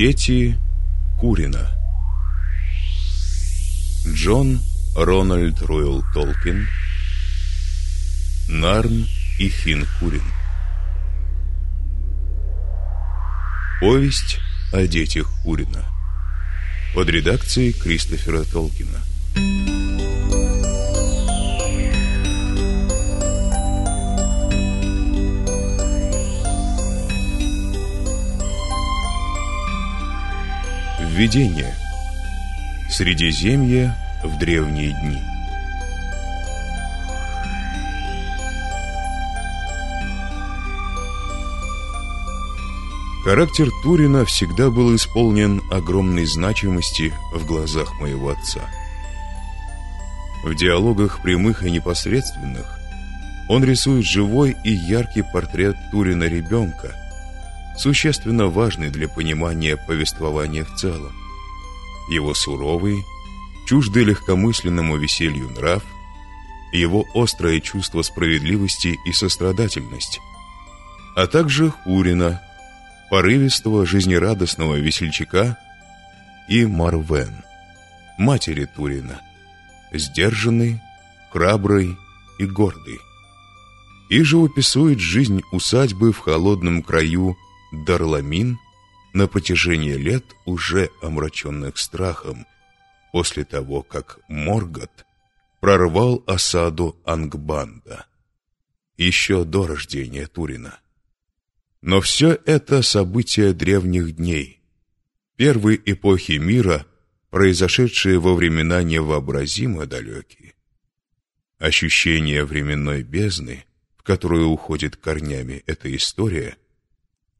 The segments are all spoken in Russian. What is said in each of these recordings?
Дети Курина. Джон Рональд Ройл Толкин. Нарн и Фин Курин. Повесть о детях Курина. Под редакцией Кристофера Толкина Введение Средиземье в древние дни Характер Турина всегда был исполнен огромной значимости в глазах моего отца. В диалогах прямых и непосредственных он рисует живой и яркий портрет Турина ребенка, существенно важный для понимания повествования в целом. Его суровый, чуждый легкомысленному веселью нрав, его острое чувство справедливости и сострадательность, а также Хурина, порывистого, жизнерадостного весельчака и Марвен, матери Турина, сдержанный, храбрый и гордый. И живописует жизнь усадьбы в холодном краю Дарламин на протяжении лет уже омраченных страхом, после того, как Моргот прорвал осаду Ангбанда, еще до рождения Турина. Но все это события древних дней, первой эпохи мира, произошедшие во времена невообразимо далекие. Ощущение временной бездны, в которую уходит корнями эта история,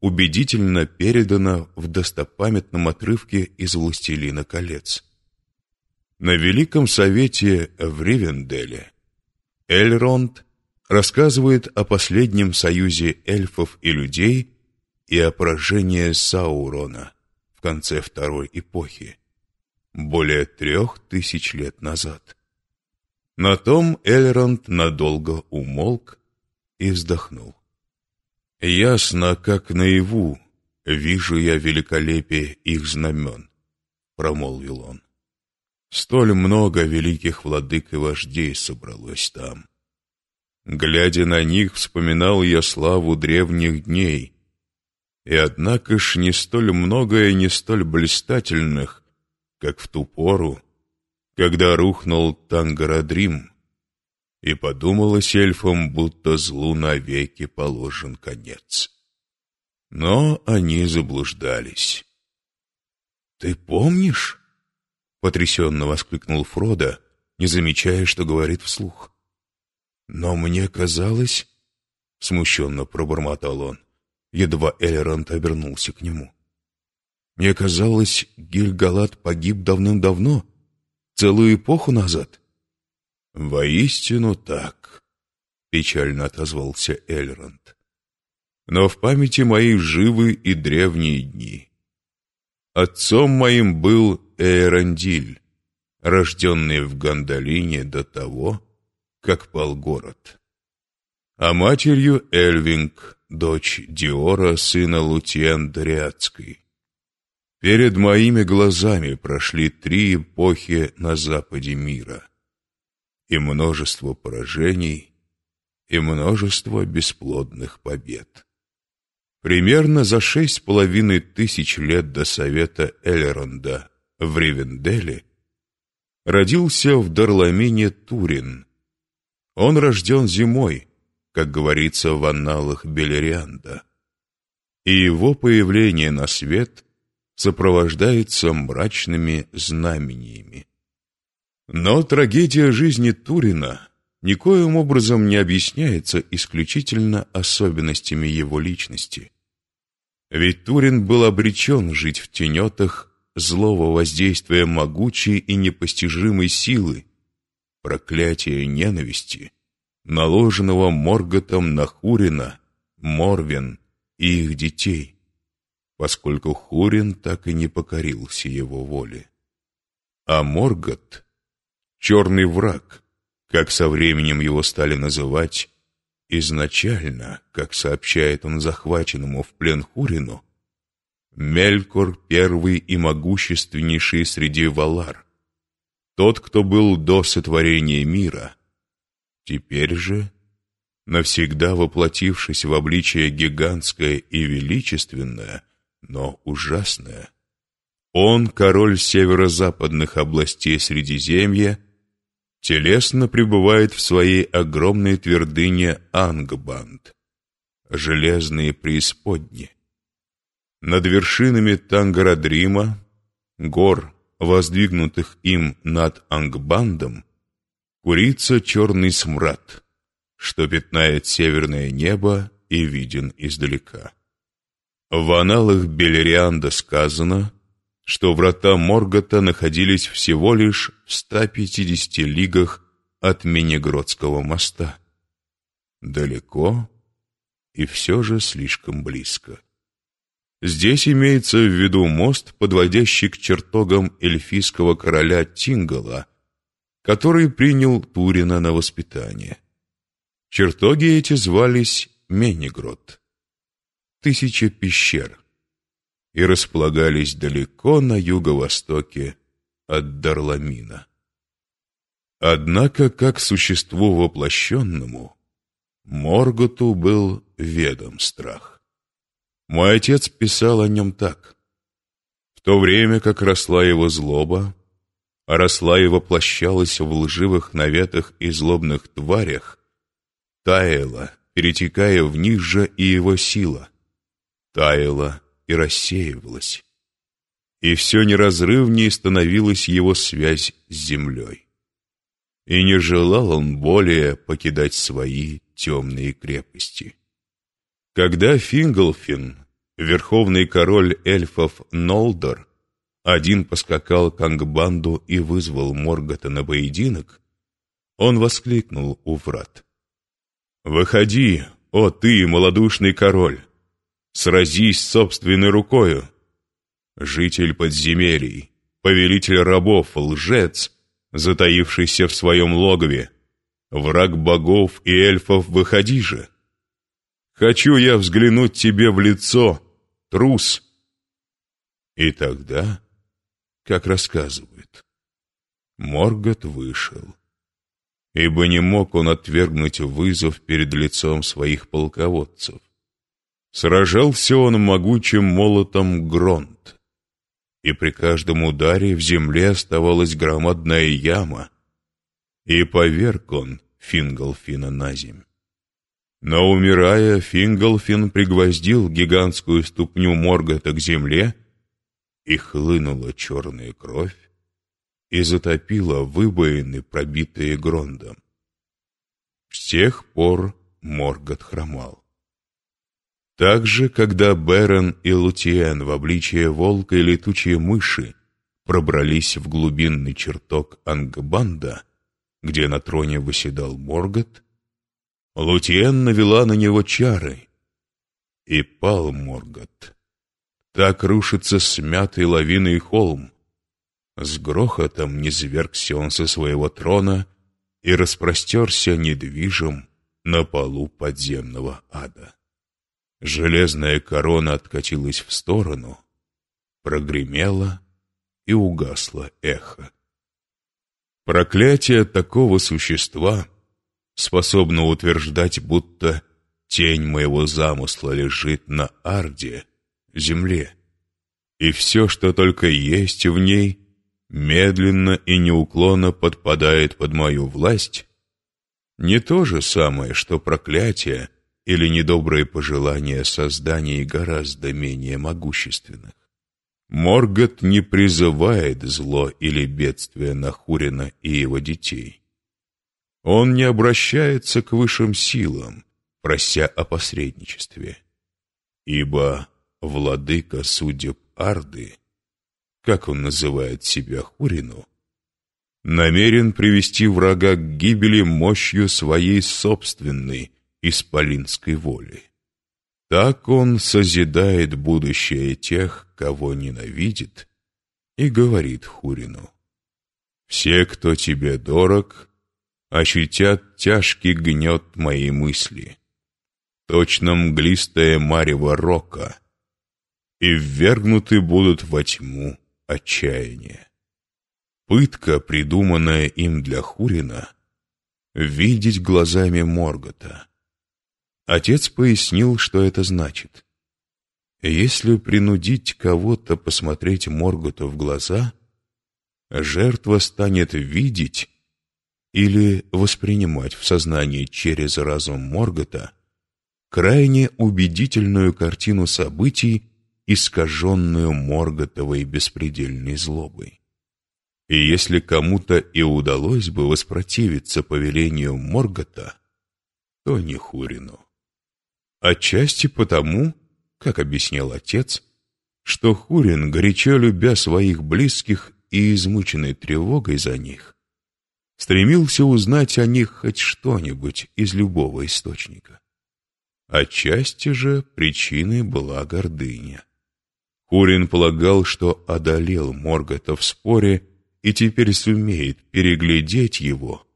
убедительно передано в достопамятном отрывке из «Властелина колец». На Великом Совете в Ривенделе Эльронд рассказывает о последнем союзе эльфов и людей и о поражении Саурона в конце Второй эпохи, более трех тысяч лет назад. На том Эльронд надолго умолк и вздохнул. «Ясно, как наяву, вижу я великолепие их знамен», — промолвил он. «Столь много великих владык и вождей собралось там. Глядя на них, вспоминал я славу древних дней. И однако ж не столь многое, не столь блистательных, как в ту пору, когда рухнул Тангарадрим, и подумалось эльфам, будто злу навеки положен конец. Но они заблуждались. «Ты помнишь?» — потрясенно воскликнул Фродо, не замечая, что говорит вслух. «Но мне казалось...» — смущенно пробормотал он, едва Элерант обернулся к нему. «Мне казалось, Гильгалат погиб давным-давно, целую эпоху назад». «Воистину так», — печально отозвался Эльронд. «Но в памяти моей живы и древние дни. Отцом моим был Эйрандиль, рожденный в Гандалине до того, как пал город. А матерью Эльвинг, дочь Диора, сына Лутьен Дориадской. Перед моими глазами прошли три эпохи на западе мира. И множество поражений, и множество бесплодных побед. Примерно за шесть с половиной тысяч лет до совета Элеронда в Ривенделе родился в Дарламине Турин, он рожден зимой, как говорится в анналах Белерианда, и его появление на свет сопровождается мрачными знамениями. Но трагедия жизни Турина никоим образом не объясняется исключительно особенностями его личности. Ведь Турин был обречен жить в тенетах злого воздействия могучей и непостижимой силы, проклятие ненависти, наложенного Морготом на Хурина, Морвин и их детей, поскольку Хурин так и не покорился его воле. А Моргот — черный враг, как со временем его стали называть, изначально, как сообщает он захваченному в плен Хурину, Мелькор первый и могущественнейший среди Валар, тот, кто был до сотворения мира. Теперь же, навсегда воплотившись в обличие гигантское и величественное, но ужасное, он, король северо-западных областей Средиземья, телесно пребывает в своей огромной твердыне Ангбанд, железные преисподни. Над вершинами Тангарадрима, гор, воздвигнутых им над Ангбандом, курится черный смрад, что пятнает северное небо и виден издалека. В аналах Белерианда сказано, что врата Моргота находились всего лишь в 150 лигах от Менегродского моста. Далеко и все же слишком близко. Здесь имеется в виду мост, подводящий к чертогам эльфийского короля Тингала, который принял Турина на воспитание. Чертоги эти звались Менегрод. Тысяча пещер и располагались далеко на юго-востоке от Дарламина. Однако, как существу воплощенному, Морготу был ведом страх. Мой отец писал о нем так. В то время, как росла его злоба, а росла и воплощалась в лживых наветах и злобных тварях, таяла, перетекая в них же и его сила, таяла и рассеивалась. И все неразрывнее становилась его связь с землей. И не желал он более покидать свои темные крепости. Когда Финглфин, верховный король эльфов Нолдор, один поскакал к Ангбанду и вызвал Моргота на поединок, он воскликнул у врат. «Выходи, о ты, малодушный король! Сразись собственной рукою. Житель подземелий, повелитель рабов, лжец, затаившийся в своем логове, враг богов и эльфов, выходи же. Хочу я взглянуть тебе в лицо, трус. И тогда, как рассказывают, Моргот вышел, ибо не мог он отвергнуть вызов перед лицом своих полководцев. Сражался он могучим молотом Гронт, и при каждом ударе в земле оставалась громадная яма, и поверг он Фингалфина на земь. Но, умирая, Фингалфин пригвоздил гигантскую ступню Моргота к земле, и хлынула черная кровь, и затопила выбоины, пробитые Грондом. С тех пор Моргот хромал. Также, когда Берон и Лутиен в обличие волка и летучей мыши пробрались в глубинный чертог Ангбанда, где на троне выседал Моргот, Лутиен навела на него чары, и пал Моргот. Так рушится смятый лавиной холм. С грохотом низвергся он со своего трона и распростерся недвижим на полу подземного ада. Железная корона откатилась в сторону, прогремела и угасло эхо. Проклятие такого существа способно утверждать, будто тень моего замысла лежит на Арде, земле, и все, что только есть в ней, медленно и неуклонно подпадает под мою власть, не то же самое, что проклятие — или недобрые пожелания созданий гораздо менее могущественных. Моргот не призывает зло или бедствие на Хурина и его детей. Он не обращается к высшим силам, прося о посредничестве. Ибо владыка судеб Арды, как он называет себя Хурину, намерен привести врага к гибели мощью своей собственной, исполинской воли. Так он созидает будущее тех, кого ненавидит, и говорит Хурину. «Все, кто тебе дорог, ощутят тяжкий гнет моей мысли. Точно мглистая марево рока. и ввергнуты будут во тьму отчаяния. Пытка, придуманная им для Хурина, видеть глазами Моргота. Отец пояснил, что это значит. Если принудить кого-то посмотреть Морготу в глаза, жертва станет видеть или воспринимать в сознании через разум Моргота крайне убедительную картину событий, искаженную Морготовой беспредельной злобой. И если кому-то и удалось бы воспротивиться повелению Моргота, то не Хурину. Отчасти потому, как объяснял отец, что Хурин, горячо любя своих близких и измученный тревогой за них, стремился узнать о них хоть что-нибудь из любого источника. Отчасти же причиной была гордыня. Хурин полагал, что одолел Моргота в споре и теперь сумеет переглядеть его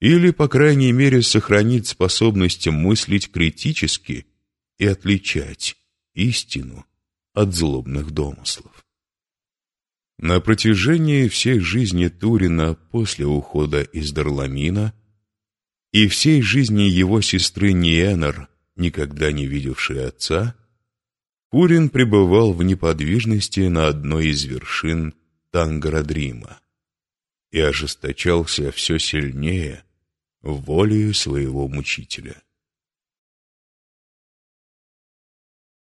или, по крайней мере, сохранить способность мыслить критически и отличать истину от злобных домыслов. На протяжении всей жизни Турина после ухода из Дарламина и всей жизни его сестры Ниэнор, никогда не видевшей отца, Курин пребывал в неподвижности на одной из вершин Тангарадрима и ожесточался все сильнее волею своего мучителя.